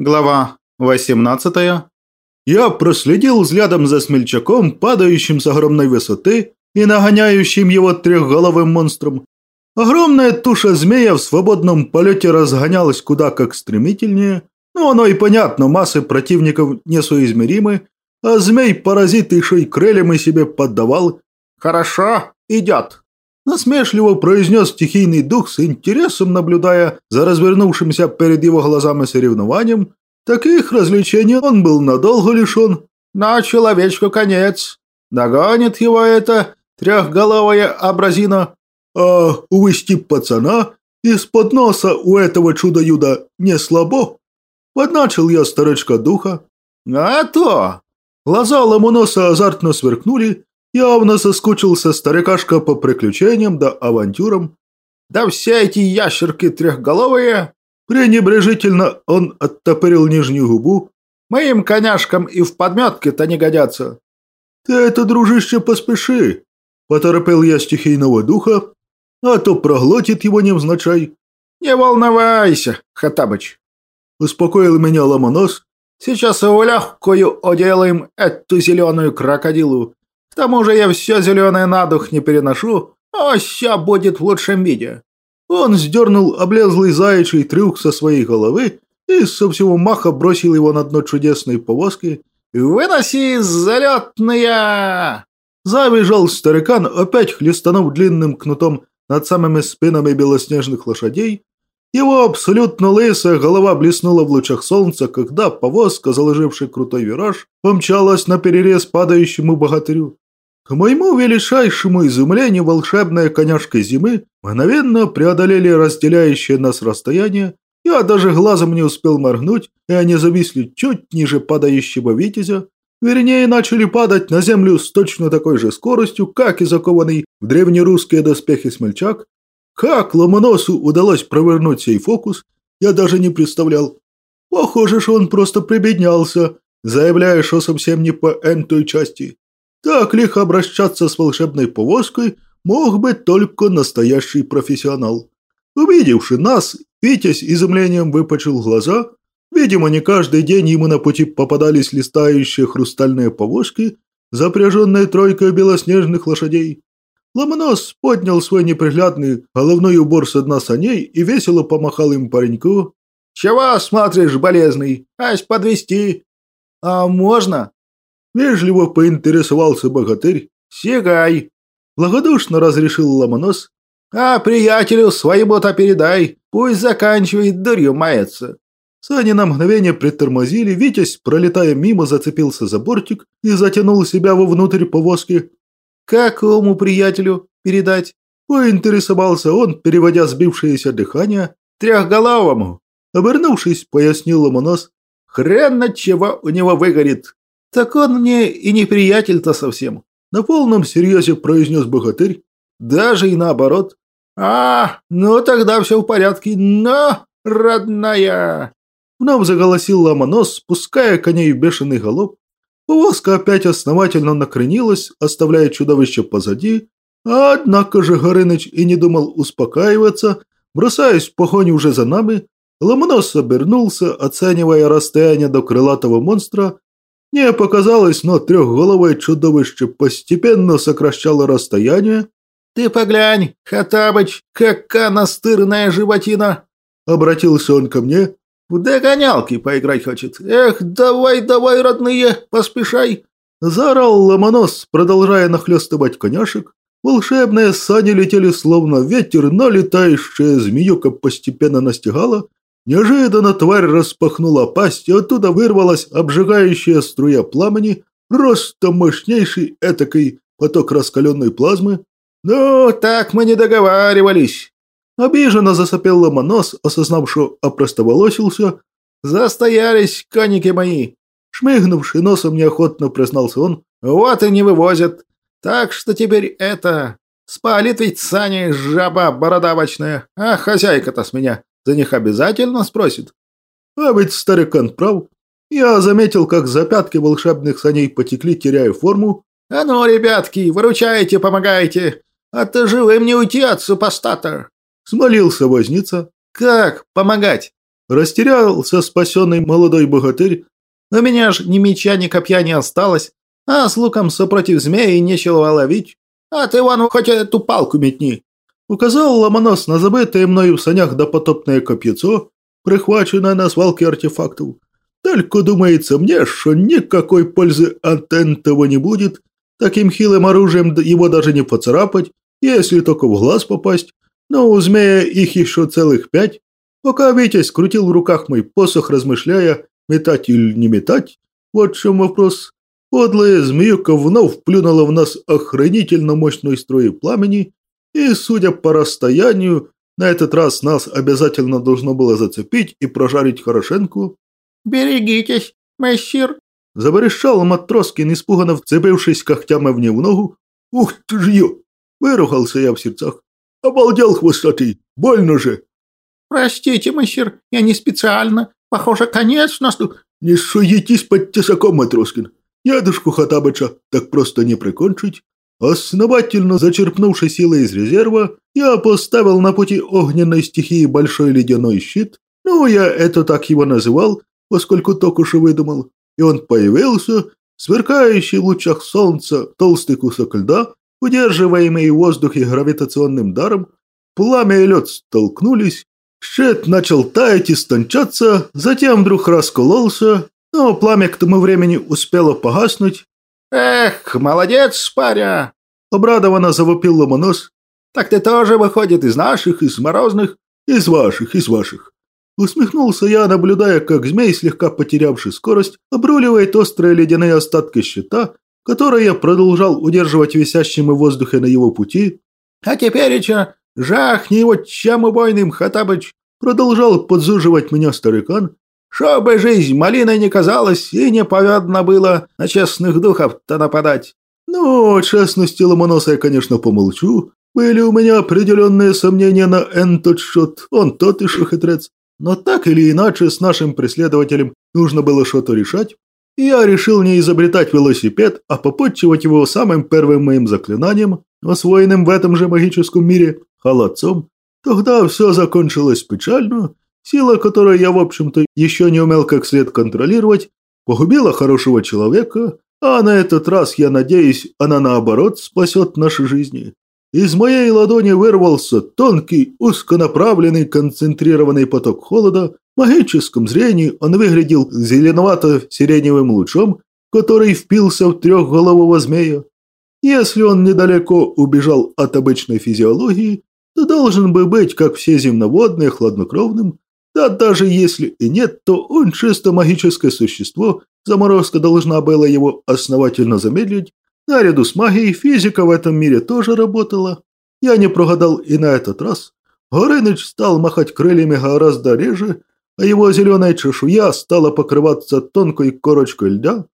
Глава 18. Я проследил взглядом за смельчаком, падающим с огромной высоты и нагоняющим его трехголовым монстром. Огромная туша змея в свободном полете разгонялась куда как стремительнее, но оно и понятно, массы противников несоизмеримы, а змей-паразит еще и крыльями себе поддавал. «Хорошо, идет!» Насмешливо произнес стихийный дух с интересом, наблюдая за развернувшимся перед его глазами соревнованием. Таких развлечений он был надолго лишен. На человечку конец. Догонит его это трехголовая абразина. А увести пацана из-под носа у этого чудо-юда не слабо. Подначил я старичка духа. А то! Глаза ломоноса азартно сверкнули, Явно соскучился старикашка по приключениям да авантюрам. Да все эти ящерки трехголовые. Пренебрежительно он оттопырил нижнюю губу. Моим коняшкам и в подметке-то не годятся. Ты это, дружище, поспеши. Поторопил я стихийного духа, а то проглотит его невзначай. Не волновайся, Хатабыч. Успокоил меня ломонос. Сейчас его легкую оделаем эту зеленую крокодилу тому же я все зеленое на дух не переношу, а ща будет в лучшем виде». Он сдернул облезлый заячий трюк со своей головы и со всего маха бросил его на дно чудесной повозки. «Выноси залетная!» Забежал старикан, опять хлестанув длинным кнутом над самыми спинами белоснежных лошадей. Его абсолютно лысая голова блеснула в лучах солнца, когда повозка, заложившая крутой вираж, помчалась на перерез падающему богатырю. К моему величайшему изумлению волшебная коняшка зимы мгновенно преодолели разделяющее нас расстояние, я даже глазом не успел моргнуть, и они зависли чуть ниже падающего витязя, вернее, начали падать на землю с точно такой же скоростью, как и закованный в древнерусские доспехи смельчак. Как Ломоносу удалось провернуть сей фокус, я даже не представлял. Похоже, что он просто прибеднялся, заявляя, что совсем не по энтой части. Так лихо обращаться с волшебной повозкой мог бы только настоящий профессионал. Увидевши нас, Витязь изумлением выпучил глаза. Видимо, не каждый день ему на пути попадались листающие хрустальные повозки, запряженные тройкой белоснежных лошадей. Ломонос поднял свой неприглядный головной убор с дна саней и весело помахал им пареньку. «Чего смотришь, болезный? Ась подвести. «А можно?» Вежливо поинтересовался богатырь. «Сигай!» Благодушно разрешил Ломонос. «А приятелю своему-то передай, пусть заканчивает дурью мается». Сани на мгновение притормозили, Витязь, пролетая мимо, зацепился за бортик и затянул себя вовнутрь повозки. «Какому приятелю передать?» Поинтересовался он, переводя сбившееся дыхание. «Трехголовому!» Обернувшись, пояснил Ломонос. «Хрен от чего у него выгорит!» «Так он мне и не приятель-то совсем», – на полном серьезе произнес богатырь. «Даже и наоборот». «А, ну тогда все в порядке, но, родная!» Вновь заголосил ломонос, спуская коней в бешеный галоп. Повозка опять основательно накренилась, оставляя чудовище позади. Однако же Горыныч и не думал успокаиваться, бросаясь в погоню уже за нами. Ломонос обернулся, оценивая расстояние до крылатого монстра, мне показалось, но трехголовое чудовище постепенно сокращало расстояние. «Ты поглянь, Хатабыч, какая настырная животина!» Обратился он ко мне. «В догонялки поиграть хочет. Эх, давай, давай, родные, поспешай!» Заорал ломонос, продолжая нахлестывать коняшек. Волшебные сани летели словно ветер, но летающая змеюка постепенно настигала, Неожиданно тварь распахнула пасть, и оттуда вырвалась обжигающая струя пламени, просто мощнейший этакий поток раскаленной плазмы. «Ну, так мы не договаривались!» Обиженно засопел ломонос, осознав, что опростоволосился. «Застоялись, коники мои!» Шмыгнувший носом неохотно признался он. «Вот и не вывозят. Так что теперь это... Спалит ведь сани жаба бородавочная, а хозяйка-то с меня за них обязательно спросит. А ведь старикан прав. Я заметил, как за пятки волшебных саней потекли, теряя форму. «А ну, ребятки, выручайте, помогайте, а то живым не уйти от супостата!» Смолился возница. «Как помогать?» Растерялся спасенный молодой богатырь. «У меня ж ни меча, ни копья не осталось, а с луком сопротив змеи нечего ловить. А ты вон хоть эту палку метни!» Указал Ломонос на забытое мною в санях допотопное копьецо, прихваченное на свалке артефактов. Только думается мне, что никакой пользы от этого не будет. Таким хилым оружием его даже не поцарапать, если только в глаз попасть. Но у змея их еще целых пять. Пока Витязь крутил в руках мой посох, размышляя, метать или не метать, вот в чем вопрос. Подлая змеюка вновь плюнула в нас охранительно мощной струи пламени, и, судя по расстоянию, на этот раз нас обязательно должно было зацепить и прожарить хорошенько. «Берегитесь, мессир!» Заберещал Матроскин, испуганно вцепившись когтями мне в ногу. «Ух ты ж ё!» Выругался я в сердцах. «Обалдел хвостатый! Больно же!» «Простите, мессир, я не специально. Похоже, конец наступ...» «Не суетись под тесаком, Матроскин. Ядушку Хатабыча так просто не прикончить». Основательно зачерпнувши силы из резерва, я поставил на пути огненной стихии большой ледяной щит. Ну, я это так его называл, поскольку только что выдумал. И он появился, сверкающий в лучах солнца толстый кусок льда, удерживаемый в воздухе гравитационным даром. Пламя и лед столкнулись, щит начал таять и стончаться, затем вдруг раскололся, но пламя к тому времени успело погаснуть. «Эх, молодец, паря!» – обрадованно завопил Ломонос. «Так ты тоже, выходит, из наших, из морозных?» «Из ваших, из ваших». Усмехнулся я, наблюдая, как змей, слегка потерявший скорость, обруливает острые ледяные остатки щита, которые я продолжал удерживать висящим в воздухе на его пути. «А теперь еще жахни его чем убойным, Хатабыч!» Продолжал подзуживать меня старикан. «Чтобы жизнь малиной не казалась и не было на честных духов-то нападать!» «Ну, о честности Ломоноса я, конечно, помолчу. Были у меня определенные сомнения на Н счет, он тот еще хитрец. Но так или иначе с нашим преследователем нужно было что-то решать. Я решил не изобретать велосипед, а попотчевать его самым первым моим заклинанием, освоенным в этом же магическом мире, холодцом. Тогда все закончилось печально. Сила, которую я, в общем-то, еще не умел как след контролировать, погубила хорошего человека, а на этот раз, я надеюсь, она наоборот спасет наши жизни. Из моей ладони вырвался тонкий, узконаправленный, концентрированный поток холода. Магическом зрении он выглядел зеленовато-сиреневым лучом, который впился в трехголового змея. Если он недалеко убежал от обычной физиологии, то должен бы быть, как все земноводные, хладнокровным. Да даже если и нет, то он чисто магическое существо, заморозка должна была его основательно замедлить, Наряду с магией физика в этом мире тоже работала. Я не прогадал и на этот раз. Горыныч стал махать крыльями гораздо реже, а его зеленая чешуя стала покрываться тонкой корочкой льда.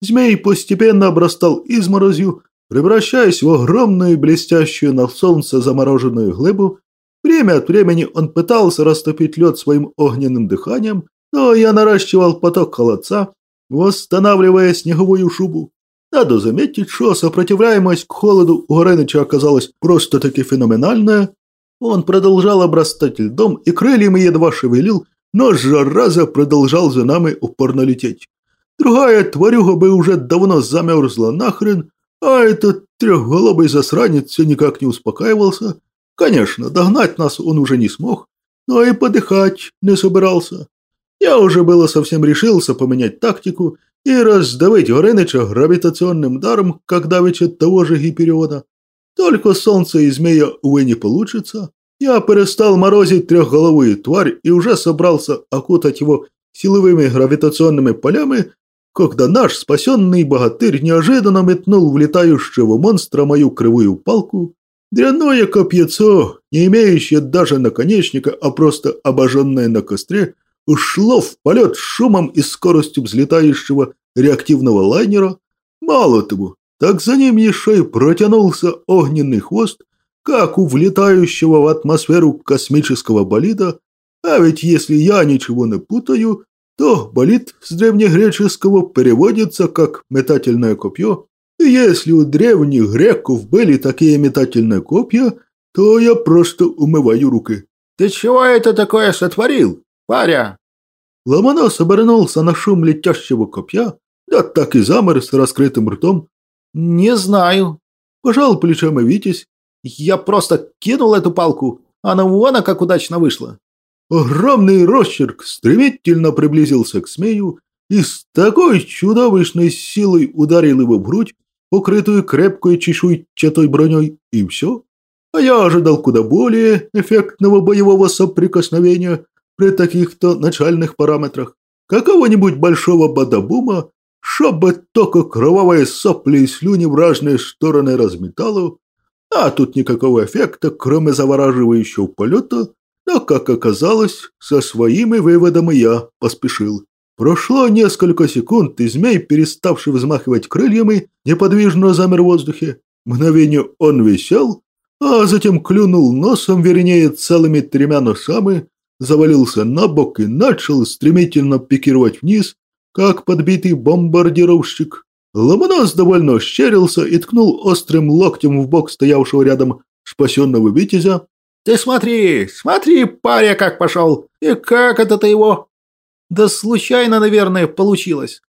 Змей постепенно обрастал изморозью, превращаясь в огромную блестящую на солнце замороженную глыбу. Время от времени он пытался растопить лед своим огненным дыханием, но я наращивал поток холодца, восстанавливая снеговую шубу. Надо заметить, что сопротивляемость к холоду у Гореныча оказалась просто-таки феноменальная. Он продолжал обрастать льдом и крыльями едва шевелил, но зараза продолжал за нами упорно лететь. Другая тварюга бы уже давно замерзла нахрен, а этот трехголовый засранец все никак не успокаивался. Конечно, догнать нас он уже не смог, но и подыхать не собирался. Я уже было совсем решился поменять тактику и раздавить Горыныча гравитационным даром, как давеча того же Гипериона. Только солнце и змея, увы, не получится. Я перестал морозить трехголовую тварь и уже собрался окутать его силовыми гравитационными полями, когда наш спасенный богатырь неожиданно метнул в летающего монстра мою кривую палку. Дряное копьецо, не имеющее даже наконечника, а просто обожженное на костре, ушло в полет шумом и скоростью взлетающего реактивного лайнера. Мало того, так за ним еще и протянулся огненный хвост, как у влетающего в атмосферу космического болида, а ведь если я ничего не путаю, то болид с древнегреческого переводится как «метательное копье», и если у древних греков были такие метательные копья, то я просто умываю руки. «Ты чего это такое сотворил?» паря!» Ломонос обернулся на шум летящего копья, да так и замер с раскрытым ртом. «Не знаю», – пожал плечами Витязь. «Я просто кинул эту палку, она вон как удачно вышла». Огромный росчерк стремительно приблизился к змею и с такой чудовищной силой ударил его в грудь, покрытую крепкой чешуйчатой броней, и все. А я ожидал куда более эффектного боевого соприкосновения при таких-то начальных параметрах. Какого-нибудь большого бадабума, чтобы только кровавые сопли и слюни в разные стороны разметало, а тут никакого эффекта, кроме завораживающего полета, но, как оказалось, со своими выводами я поспешил. Прошло несколько секунд, и змей, переставший взмахивать крыльями, неподвижно замер в воздухе. Мгновение он висел, а затем клюнул носом, вернее, целыми тремя носами, завалился на бок и начал стремительно пикировать вниз, как подбитый бомбардировщик. Ломонос довольно ощерился и ткнул острым локтем в бок стоявшего рядом спасенного витязя. «Ты смотри, смотри, паря как пошел! И как это ты его?» Да случайно, наверное, получилось.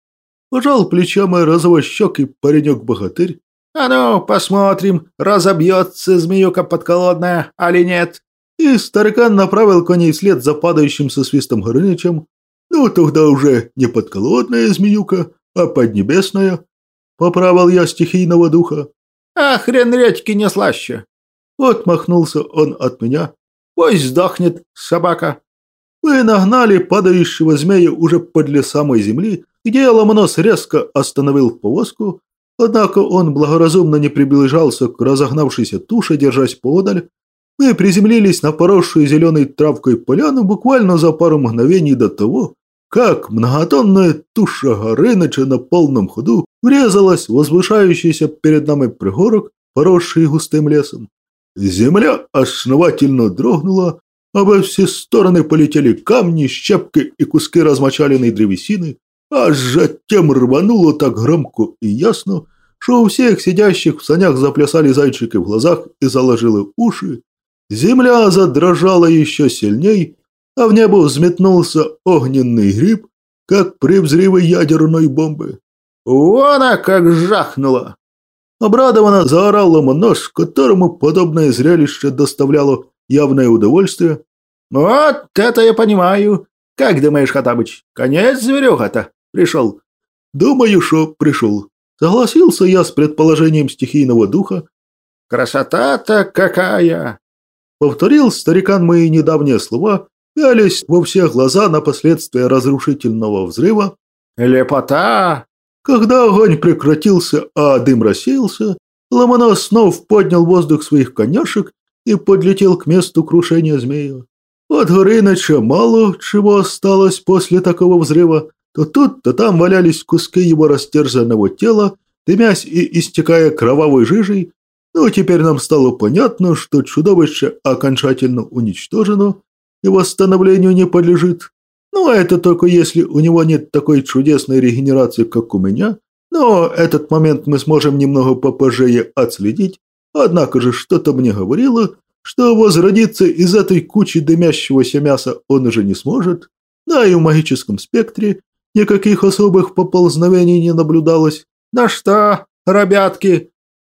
Пожал плечами розовощекий паренек-богатырь. А ну, посмотрим, разобьется змеюка подколодная, али нет. И старикан направил коней вслед за падающим со свистом Горынычем. Ну, тогда уже не подколодная змеюка, а поднебесная. Поправил я стихийного духа. А хрен редьки не слаще. Отмахнулся он от меня. Пусть сдохнет собака. Мы нагнали падающего змея уже подле самой земли, где Ломонос резко остановил повозку, однако он благоразумно не приближался к разогнавшейся туше, держась поодаль. Мы приземлились на поросшую зеленой травкой поляну буквально за пару мгновений до того, как многотонная туша Горыныча на полном ходу врезалась в возвышающийся перед нами пригорок, поросший густым лесом. Земля основательно дрогнула, а во все стороны полетели камни, щепки и куски размочаленной древесины, а затем рвануло так громко и ясно, что у всех сидящих в санях заплясали зайчики в глазах и заложило уши. Земля задрожала еще сильней, а в небо взметнулся огненный гриб, как при взрыве ядерной бомбы. «Вон она как жахнула!» Обрадованно заорал Ломонос, которому подобное зрелище доставляло явное удовольствие. «Вот это я понимаю. Как думаешь, Хатабыч, конец зверюга-то пришел?» «Думаю, что пришел». Согласился я с предположением стихийного духа. «Красота-то какая!» Повторил старикан мои недавние слова, пялись во все глаза на последствия разрушительного взрыва. «Лепота!» Когда огонь прекратился, а дым рассеялся, Ломонос снова поднял воздух своих коняшек и подлетел к месту крушения змея. От Горыныча мало чего осталось после такого взрыва, то тут, то там валялись куски его растерзанного тела, дымясь и истекая кровавой жижей, но теперь нам стало понятно, что чудовище окончательно уничтожено и восстановлению не подлежит. Ну, а это только если у него нет такой чудесной регенерации, как у меня, но этот момент мы сможем немного попозже отследить, Однако же что-то мне говорило, что возродиться из этой кучи дымящегося мяса он уже не сможет, да и в магическом спектре никаких особых поползновений не наблюдалось. «На что, ребятки?»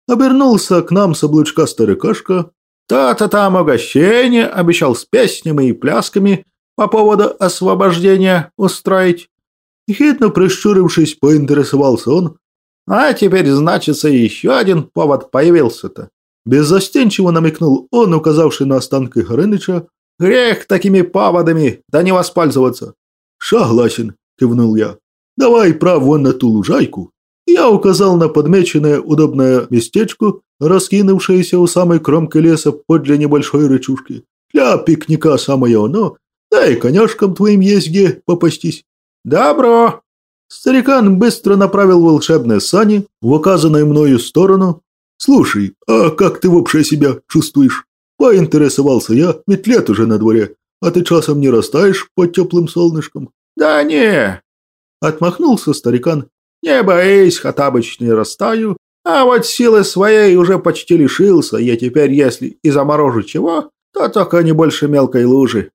Обернулся к нам с облучка старикашка. «То-то там угощение обещал с песнями и плясками по поводу освобождения устроить». Хитно прищурившись, поинтересовался он, а теперь, значится, еще один повод появился-то. Беззастенчиво намекнул он, указавший на останки Горыныча. Грех такими поводами, да не воспользоваться. Согласен, кивнул я. Давай прав вон на ту лужайку. Я указал на подмеченное удобное местечко, раскинувшееся у самой кромки леса подле небольшой рычушки. Для пикника самое оно, да и коняшкам твоим есть где попастись. Добро, Старикан быстро направил волшебные сани в указанную мною сторону. «Слушай, а как ты вообще себя чувствуешь?» Поинтересовался я, ведь лет уже на дворе, а ты часом не растаешь под теплым солнышком. «Да не!» Отмахнулся старикан. «Не боись, Хатабыч, не растаю, а вот силы своей уже почти лишился, я теперь, если и заморожу чего, то только не больше мелкой лужи»,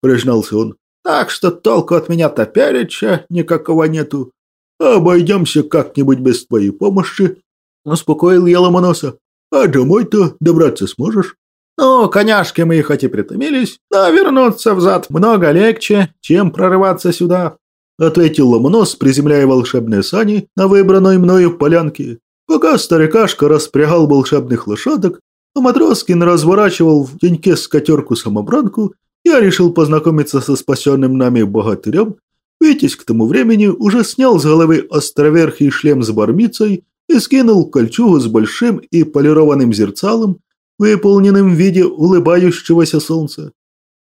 признался он. Так что толку от меня топереча никакого нету. Обойдемся как-нибудь без твоей помощи. Успокоил я Ломоноса. А домой-то добраться сможешь? Ну, коняшки мы хоть и притомились, но вернуться взад много легче, чем прорываться сюда. Ответил Ломонос, приземляя волшебные сани на выбранной мною полянке. Пока старикашка распрягал волшебных лошадок, а Матроскин разворачивал в деньке скатерку-самобранку, я решил познакомиться со спасенным нами богатырем. Витязь к тому времени уже снял с головы островерхий шлем с бармицей и скинул кольчугу с большим и полированным зерцалом, выполненным в виде улыбающегося солнца.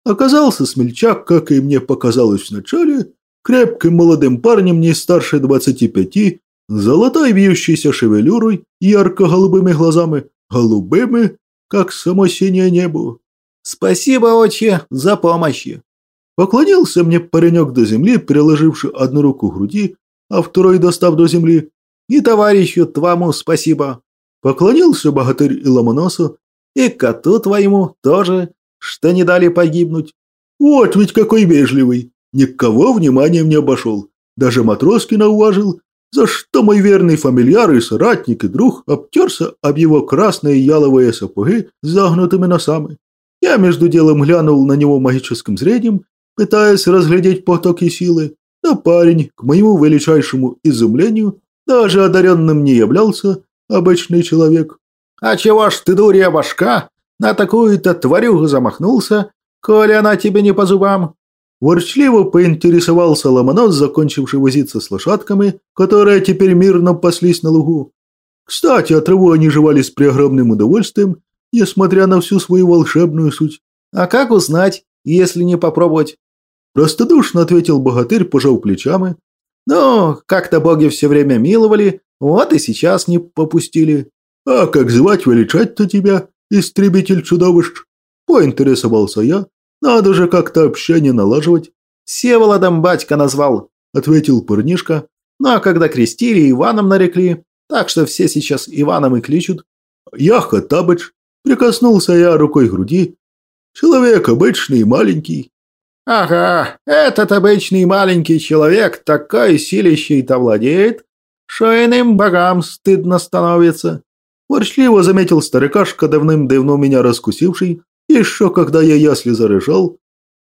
Оказался смельчак, как и мне показалось вначале, крепким молодым парнем не старше двадцати пяти, золотой вьющейся шевелюрой, ярко-голубыми глазами, голубыми, как само синее небо. «Спасибо, отче, за помощь!» Поклонился мне паренек до земли, приложивший одну руку к груди, а второй достав до земли. «И товарищу твому спасибо!» Поклонился богатырь и Ломоносу, и коту твоему тоже, что не дали погибнуть. Вот ведь какой вежливый! Никого вниманием не обошел. Даже Матроскина уважил, за что мой верный фамильяр и соратник и друг обтерся об его красные яловые сапоги с загнутыми носами. Я между делом глянул на него магическим зрением, пытаясь разглядеть потоки силы, но парень, к моему величайшему изумлению, даже одаренным не являлся обычный человек. «А чего ж ты, дурья башка, на такую-то тварюгу замахнулся, коли она тебе не по зубам?» Ворчливо поинтересовался Ломонос, закончивший возиться с лошадками, которые теперь мирно паслись на лугу. Кстати, от траву они жевали с преогромным удовольствием, несмотря на всю свою волшебную суть. «А как узнать, если не попробовать?» Простодушно ответил богатырь, пожал плечами. «Ну, как-то боги все время миловали, вот и сейчас не попустили». «А как звать величать-то тебя, истребитель чудовищ?» Поинтересовался я. «Надо же как-то общение налаживать». «Севолодом батька назвал», – ответил парнишка. «Ну а когда крестили, Иваном нарекли, так что все сейчас Иваном и кличут». «Я Хаттабыч», – прикоснулся я рукой к груди. «Человек обычный и маленький». «Ага, этот обычный маленький человек такой силищей-то владеет, что иным богам стыдно становится. Ворчливо заметил старикашка, давным-давно меня раскусивший, еще когда я ясли зарыжал.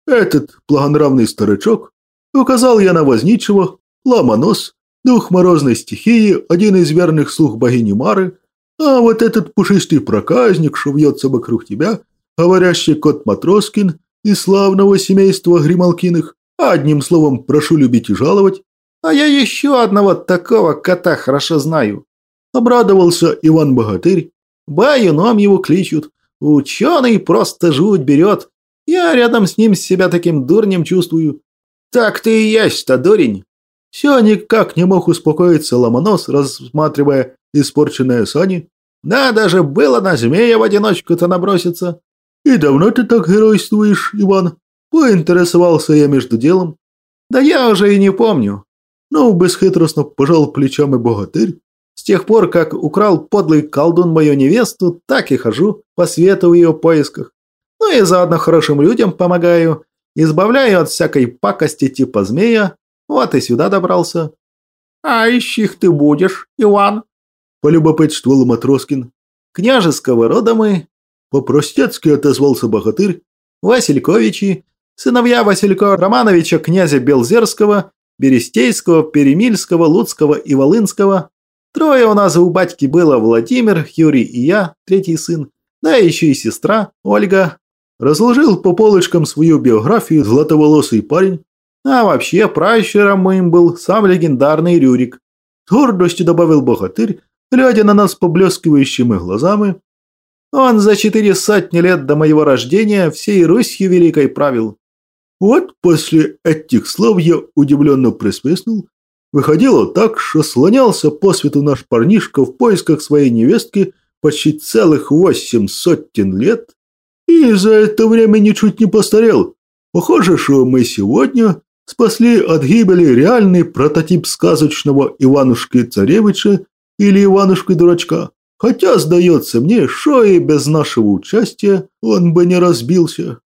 Этот благонравный старичок указал я на возничего, ломонос, дух морозной стихии, один из верных слух богини Мары, а вот этот пушистый проказник, что вьется вокруг тебя, говорящий кот Матроскин из славного семейства Грималкиных, одним словом, прошу любить и жаловать, а я еще одного такого кота хорошо знаю. Обрадовался Иван-богатырь. Баюном его кличут. Ученый просто жуть берет. Я рядом с ним себя таким дурнем чувствую. Так ты и есть-то, дурень. Все никак не мог успокоиться Ломонос, рассматривая испорченные сани. Да, даже было на змея в одиночку-то наброситься. И давно ты так геройствуешь, Иван? Поинтересовался я между делом. Да я уже и не помню. Ну, бесхитростно пожал плечами богатырь. С тех пор, как украл подлый колдун мою невесту, так и хожу по свету в ее поисках. Ну и заодно хорошим людям помогаю, избавляю от всякой пакости типа змея. Вот и сюда добрался. А ищих ты будешь, Иван? Полюбопытствовал Матроскин. Княжеского рода мы. По-простецки отозвался богатырь. Васильковичи, сыновья Василька Романовича князя Белзерского, Берестейского, Перемильского, Луцкого и Волынского. Трое у нас у батьки было Владимир, Юрий и я, третий сын, да еще и сестра Ольга. Разложил по полочкам свою биографию златоволосый парень. А вообще пращуром моим был сам легендарный Рюрик. Гордостью добавил богатырь, глядя на нас поблескивающими глазами. Он за четыре сотни лет до моего рождения всей Русью великой правил. Вот после этих слов я удивленно присвистнул Выходило так, что слонялся по свету наш парнишка в поисках своей невестки почти целых восемь сотен лет, и за это время ничуть не постарел. Похоже, что мы сегодня спасли от гибели реальный прототип сказочного Иванушки-царевича или Иванушки-дурачка. Хотя, сдается мне, что и без нашего участия он бы не разбился.